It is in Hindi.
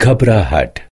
घबराहट।